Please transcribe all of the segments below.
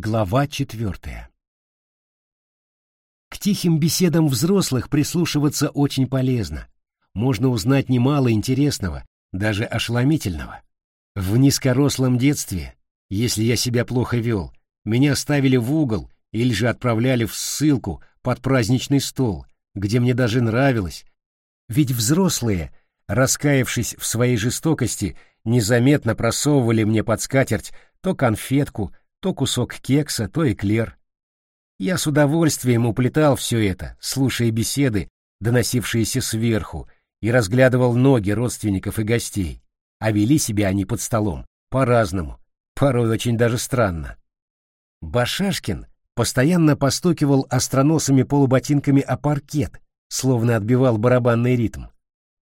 Глава четвертая К тихим беседам взрослых прислушиваться очень полезно. Можно узнать немало интересного, даже ошеломительного. В низкорослом детстве, если я себя плохо вел, меня ставили в угол или же отправляли в ссылку под праздничный стол, где мне даже нравилось. Ведь взрослые, раскаявшись в своей жестокости, незаметно просовывали мне под скатерть то конфетку, то кусок кекса, то эклер. Я с удовольствием уплетал все это, слушая беседы, доносившиеся сверху, и разглядывал ноги родственников и гостей, а вели себя они под столом по-разному, порой очень даже странно. Башашкин постоянно постукивал остроносыми полуботинками о паркет, словно отбивал барабанный ритм.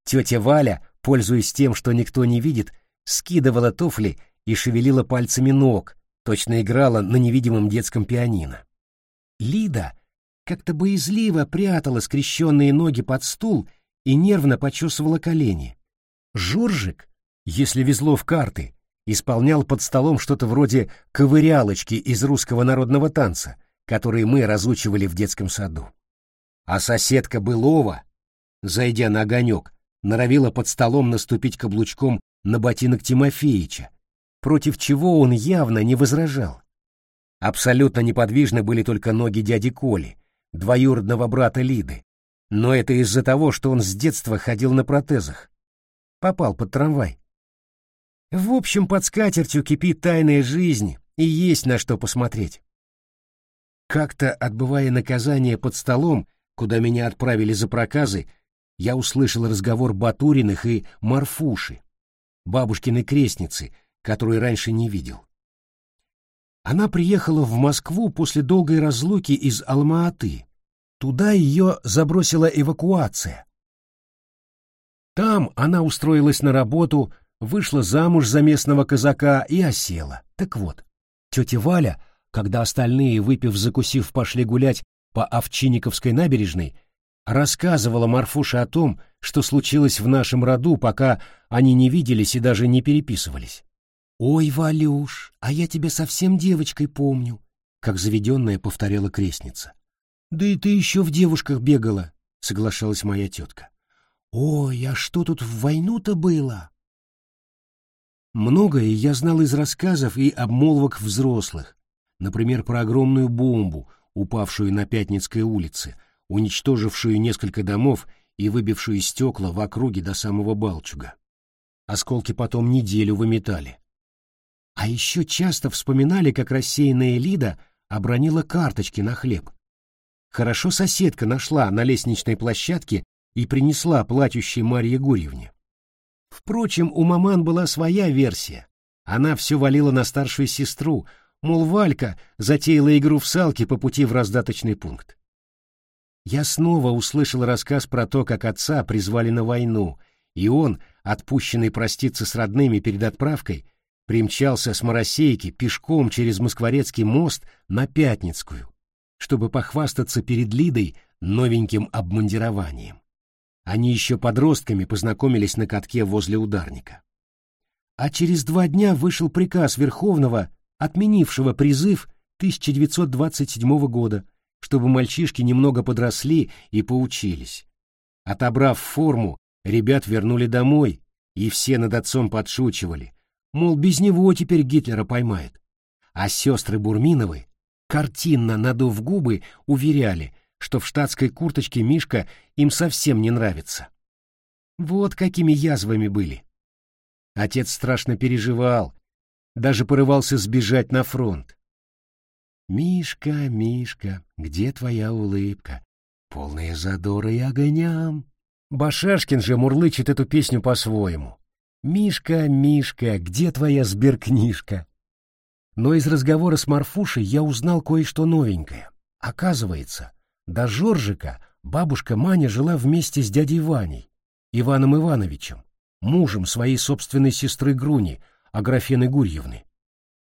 Тетя Валя, пользуясь тем, что никто не видит, скидывала туфли и шевелила пальцами ног, точно играла на невидимом детском пианино. Лида как-то боязливо прятала скрещенные ноги под стул и нервно почесывала колени. Жоржик, если везло в карты, исполнял под столом что-то вроде ковырялочки из русского народного танца, которые мы разучивали в детском саду. А соседка Былова, зайдя на огонек, норовила под столом наступить каблучком на ботинок Тимофеича, против чего он явно не возражал. Абсолютно неподвижны были только ноги дяди Коли, двоюродного брата Лиды, но это из-за того, что он с детства ходил на протезах. Попал под трамвай. В общем, под скатертью кипит тайная жизнь, и есть на что посмотреть. Как-то, отбывая наказание под столом, куда меня отправили за проказы, я услышал разговор Батуриных и Марфуши, бабушкиной крестницы, которую раньше не видел. Она приехала в Москву после долгой разлуки из Алма-Аты. Туда ее забросила эвакуация. Там она устроилась на работу, вышла замуж за местного казака и осела. Так вот, тетя Валя, когда остальные, выпив, закусив, пошли гулять по Овчинниковской набережной, рассказывала Марфуше о том, что случилось в нашем роду, пока они не виделись и даже не переписывались. «Ой, Валюш, а я тебя совсем девочкой помню», — как заведенная повторяла крестница. «Да и ты еще в девушках бегала», — соглашалась моя тетка. «Ой, а что тут в войну-то было?» Многое я знал из рассказов и обмолвок взрослых, например, про огромную бомбу, упавшую на Пятницкой улице, уничтожившую несколько домов и выбившую стекла в округе до самого Балчуга. Осколки потом неделю выметали. А еще часто вспоминали, как рассеянная Лида обронила карточки на хлеб. Хорошо соседка нашла на лестничной площадке и принесла плачущей Марье Гурьевне. Впрочем, у маман была своя версия. Она все валила на старшую сестру, мол, Валька затеяла игру в салки по пути в раздаточный пункт. Я снова услышал рассказ про то, как отца призвали на войну, и он, отпущенный проститься с родными перед отправкой, примчался с Моросейки пешком через Москворецкий мост на Пятницкую, чтобы похвастаться перед Лидой новеньким обмундированием. Они еще подростками познакомились на катке возле ударника. А через два дня вышел приказ Верховного, отменившего призыв 1927 года, чтобы мальчишки немного подросли и поучились. Отобрав форму, ребят вернули домой, и все над отцом подшучивали, мол, без него теперь Гитлера поймает. А сестры Бурминовы, картинно надув губы, уверяли, что в штатской курточке Мишка им совсем не нравится. Вот какими язвами были. Отец страшно переживал, даже порывался сбежать на фронт. «Мишка, Мишка, где твоя улыбка? Полная задора и огням». Башашкин же мурлычет эту песню по-своему. «Мишка, Мишка, где твоя сберкнижка?» Но из разговора с Марфушей я узнал кое-что новенькое. Оказывается, до Жоржика бабушка Маня жила вместе с дядей Ваней, Иваном Ивановичем, мужем своей собственной сестры Груни, Аграфены Гурьевны.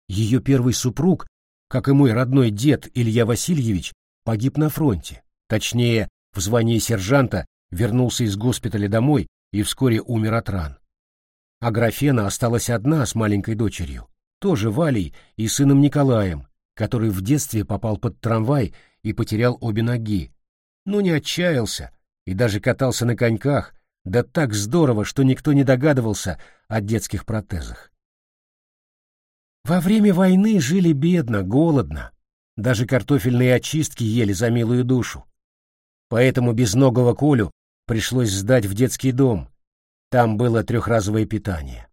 Ее первый супруг, как и мой родной дед Илья Васильевич, погиб на фронте, точнее, в звании сержанта вернулся из госпиталя домой и вскоре умер от ран. А Графена осталась одна с маленькой дочерью, тоже Валей и сыном Николаем, который в детстве попал под трамвай и потерял обе ноги, но не отчаялся и даже катался на коньках, да так здорово, что никто не догадывался о детских протезах. Во время войны жили бедно, голодно, даже картофельные очистки ели за милую душу. Поэтому безногого Колю пришлось сдать в детский дом. Там было трехразовое питание.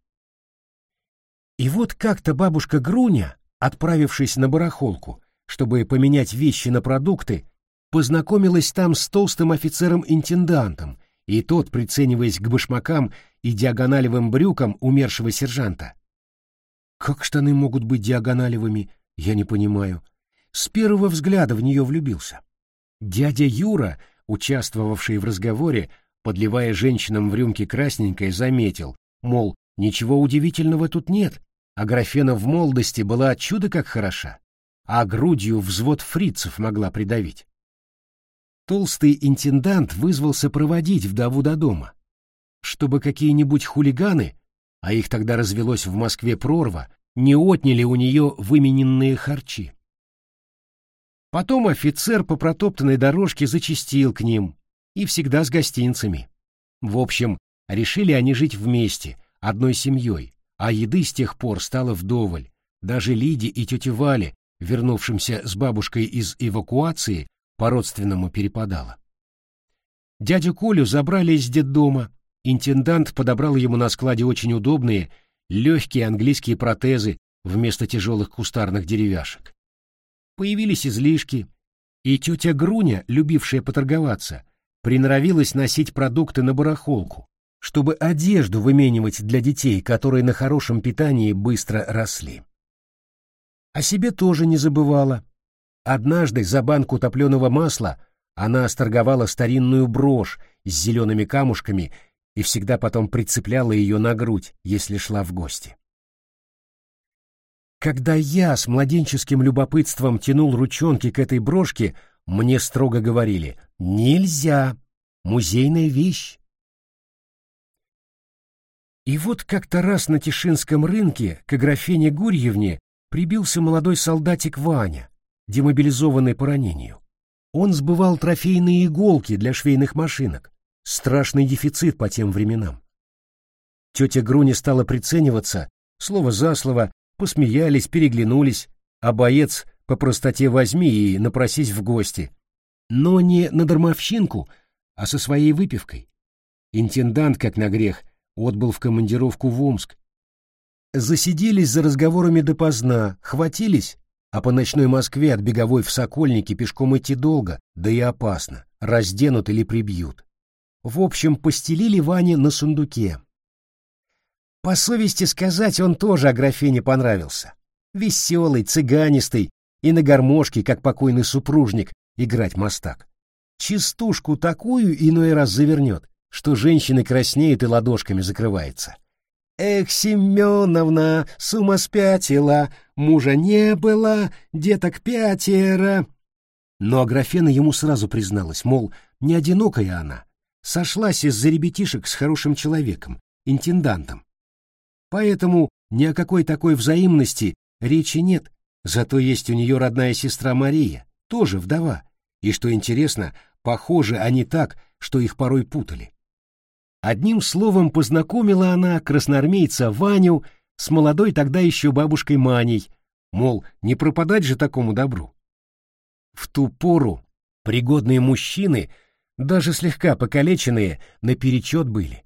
И вот как-то бабушка Груня, отправившись на барахолку, чтобы поменять вещи на продукты, познакомилась там с толстым офицером-интендантом, и тот, прицениваясь к башмакам и диагоналевым брюкам умершего сержанта. Как штаны могут быть диагоналевыми, я не понимаю. С первого взгляда в нее влюбился. Дядя Юра, участвовавший в разговоре, подливая женщинам в рюмки красненькое, заметил, мол, ничего удивительного тут нет, а Графена в молодости была чудо как хороша, а грудью взвод фрицев могла придавить толстый интендант вызвался проводить вдову до дома, чтобы какие-нибудь хулиганы, а их тогда развелось в Москве прорва, не отняли у нее вымененные харчи. Потом офицер по протоптанной дорожке зачастил к ним, и всегда с гостинцами. В общем, решили они жить вместе, одной семьей, а еды с тех пор стало вдоволь. Даже Лиде и тете Вале, вернувшимся с бабушкой из эвакуации, по-родственному перепадало. Дядю Колю забрали из детдома. Интендант подобрал ему на складе очень удобные, легкие английские протезы вместо тяжелых кустарных деревяшек. Появились излишки, и тетя Груня, любившая поторговаться, приноровилась носить продукты на барахолку, чтобы одежду выменивать для детей, которые на хорошем питании быстро росли. О себе тоже не забывала, Однажды за банку топленого масла она осторговала старинную брошь с зелеными камушками и всегда потом прицепляла ее на грудь, если шла в гости. Когда я с младенческим любопытством тянул ручонки к этой брошке, мне строго говорили «Нельзя! Музейная вещь!» И вот как-то раз на Тишинском рынке к Аграфене Гурьевне прибился молодой солдатик Ваня, демобилизованный по ранению. Он сбывал трофейные иголки для швейных машинок. Страшный дефицит по тем временам. Тетя Груни стала прицениваться, слово за слово, посмеялись, переглянулись, а боец по простоте возьми и напросись в гости. Но не на дармовщинку, а со своей выпивкой. Интендант, как на грех, отбыл в командировку в Омск. Засиделись за разговорами допоздна, хватились а по ночной Москве от Беговой в Сокольники пешком идти долго, да и опасно, разденут или прибьют. В общем, постелили Ване на сундуке. По совести сказать, он тоже Аграфене понравился. Веселый, цыганистый и на гармошке, как покойный супружник, играть мастак. Чистушку такую иной раз завернет, что женщины краснеют и ладошками закрывается. Эх, Семеновна, с ума спятила, мужа не было, деток пятеро. Но Аграфена ему сразу призналась, мол, не одинокая она, сошлась из-за ребятишек с хорошим человеком, интендантом. Поэтому ни о какой такой взаимности речи нет, зато есть у нее родная сестра Мария, тоже вдова, и, что интересно, похожи они так, что их порой путали. Одним словом познакомила она красноармейца Ваню с молодой тогда еще бабушкой Маней, мол, не пропадать же такому добру. В ту пору пригодные мужчины, даже слегка покалеченные, наперечет были.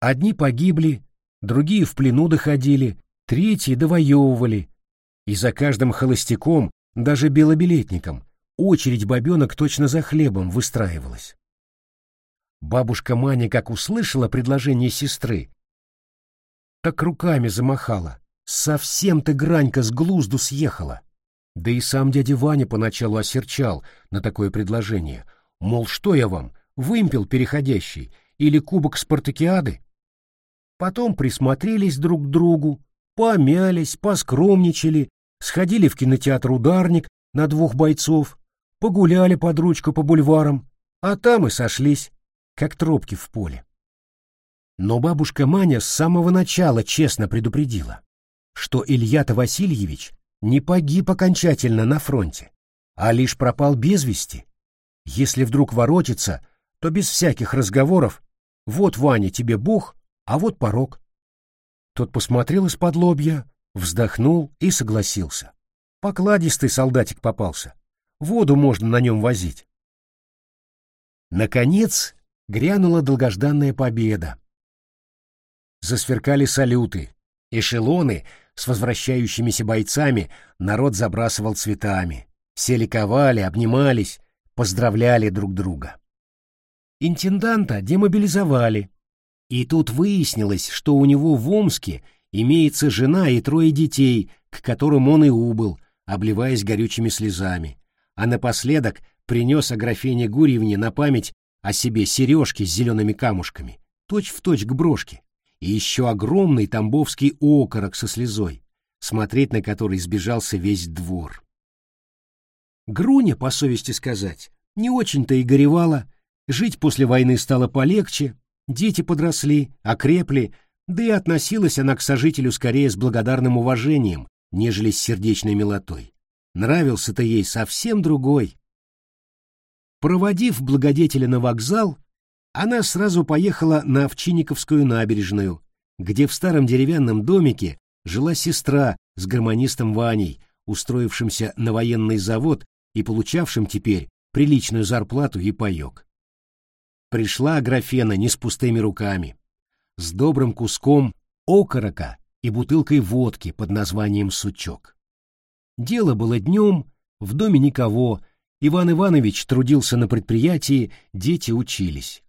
Одни погибли, другие в плену доходили, третьи довоевывали, и за каждым холостяком, даже белобилетником, очередь бабенок точно за хлебом выстраивалась. Бабушка Маня, как услышала предложение сестры, так руками замахала. Совсем ты, Гранька, с глузду съехала. Да и сам дядя Ваня поначалу осерчал на такое предложение. Мол, что я вам, вымпел переходящий или кубок спартакиады? Потом присмотрелись друг к другу, помялись, поскромничали, сходили в кинотеатр «Ударник» на двух бойцов, погуляли под ручку по бульварам, а там и сошлись как тропки в поле. Но бабушка Маня с самого начала честно предупредила, что Илья-то Васильевич не погиб окончательно на фронте, а лишь пропал без вести. Если вдруг воротится, то без всяких разговоров «вот, Ваня, тебе Бог, а вот порог». Тот посмотрел из-под лобья, вздохнул и согласился. Покладистый солдатик попался. Воду можно на нем возить. Наконец грянула долгожданная победа. Засверкали салюты, эшелоны с возвращающимися бойцами народ забрасывал цветами. Все ликовали, обнимались, поздравляли друг друга. Интенданта демобилизовали, и тут выяснилось, что у него в Омске имеется жена и трое детей, к которым он и убыл, обливаясь горючими слезами, а напоследок принес Аграфене Гурьевне на память о себе сережки с зелеными камушками, точь-в-точь точь к брошке, и еще огромный тамбовский окорок со слезой, смотреть на который сбежался весь двор. Груня, по совести сказать, не очень-то и горевала, жить после войны стало полегче, дети подросли, окрепли, да и относилась она к сожителю скорее с благодарным уважением, нежели с сердечной милотой. Нравился-то ей совсем другой. Проводив благодетеля на вокзал, она сразу поехала на Овчинниковскую набережную, где в старом деревянном домике жила сестра с гармонистом Ваней, устроившимся на военный завод и получавшим теперь приличную зарплату и паек. Пришла Аграфена не с пустыми руками, с добрым куском окорока и бутылкой водки под названием «Сучок». Дело было днем, в доме никого, Иван Иванович трудился на предприятии, дети учились.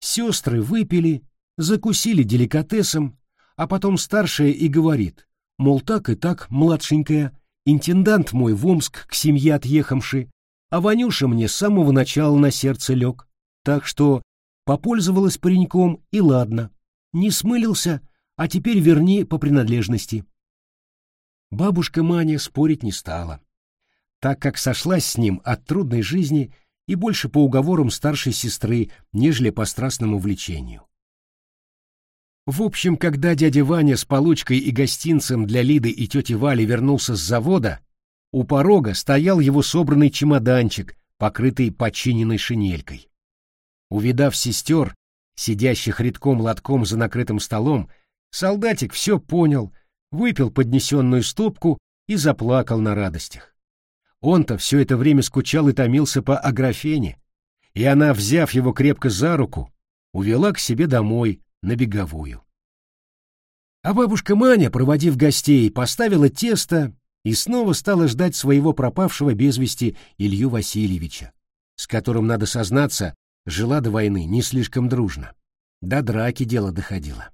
Сестры выпили, закусили деликатесом, а потом старшая и говорит, мол, так и так, младшенькая, интендант мой в Омск к семье отъехавший, а Ванюша мне с самого начала на сердце лег, так что попользовалась пареньком и ладно, не смылился, а теперь верни по принадлежности. Бабушка Маня спорить не стала, так как сошлась с ним от трудной жизни и больше по уговорам старшей сестры, нежели по страстному влечению. В общем, когда дядя Ваня с получкой и гостинцем для Лиды и тети Вали вернулся с завода, у порога стоял его собранный чемоданчик, покрытый починенной шинелькой. Увидав сестер, сидящих редком-лотком за накрытым столом, солдатик все понял, выпил поднесенную стопку и заплакал на радостях. Он-то все это время скучал и томился по Аграфене, и она, взяв его крепко за руку, увела к себе домой, на беговую. А бабушка Маня, проводив гостей, поставила тесто и снова стала ждать своего пропавшего без вести Илью Васильевича, с которым, надо сознаться, жила до войны не слишком дружно. До драки дело доходило.